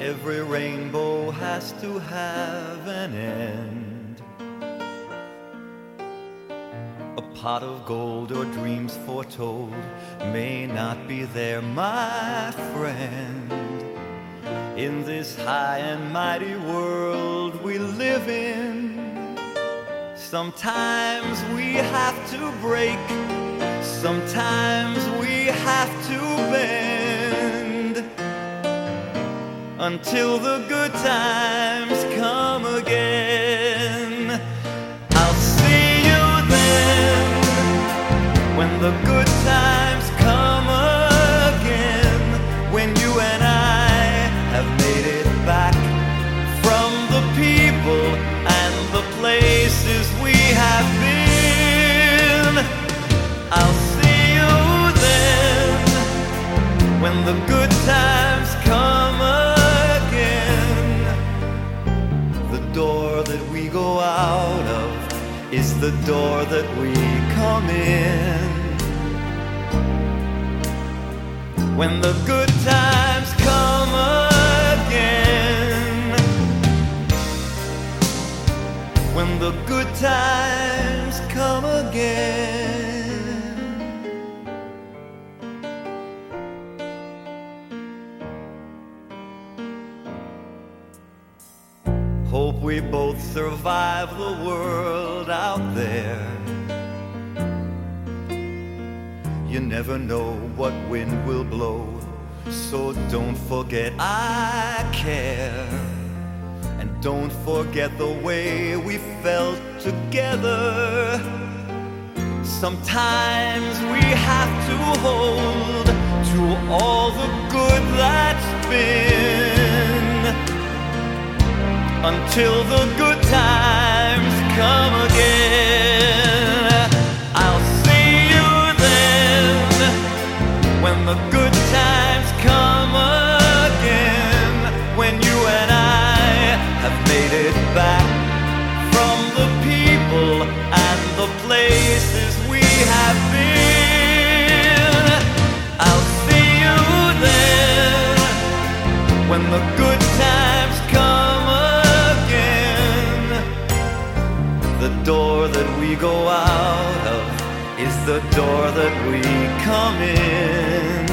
Every rainbow has to have an end. A pot of gold or dreams foretold may not be there, my friend. In this high and mighty world we live in, sometimes we have to break, sometimes we have to bend until the good times come again. I'll see you then when the good times come again. When you and I have made it back from the people and the places we have been. I'll see you then when the good times is the door that we come in. When the good times come again. When the good times Hope we both survive the world out there. You never know what wind will blow, so don't forget I care. And don't forget the way we felt together. Sometimes we have to hold to all the good that's been until the good times come again. I'll see you then when the good times come again. When you and I have made it back from the people and the places The door that we go out of is the door that we come in.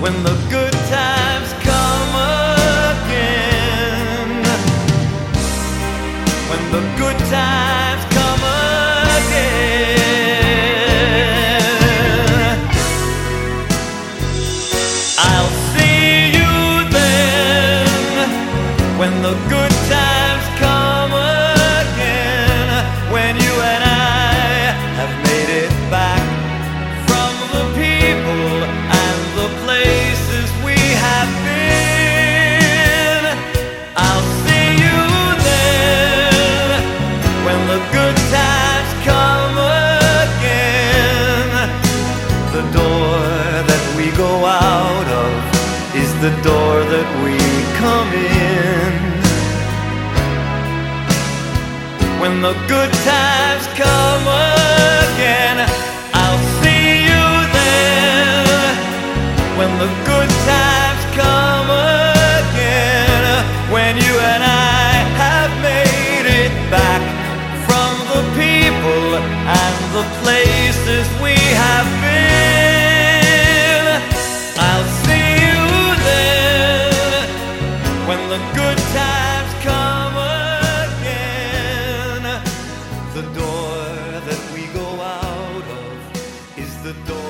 When the good times come again. When the good times come again. I'll see you then when the good good times come again. The door that we go out of is the door that we come in. When the good times come places we have been. I'll see you there when the good times come again. The door that we go out of is the door.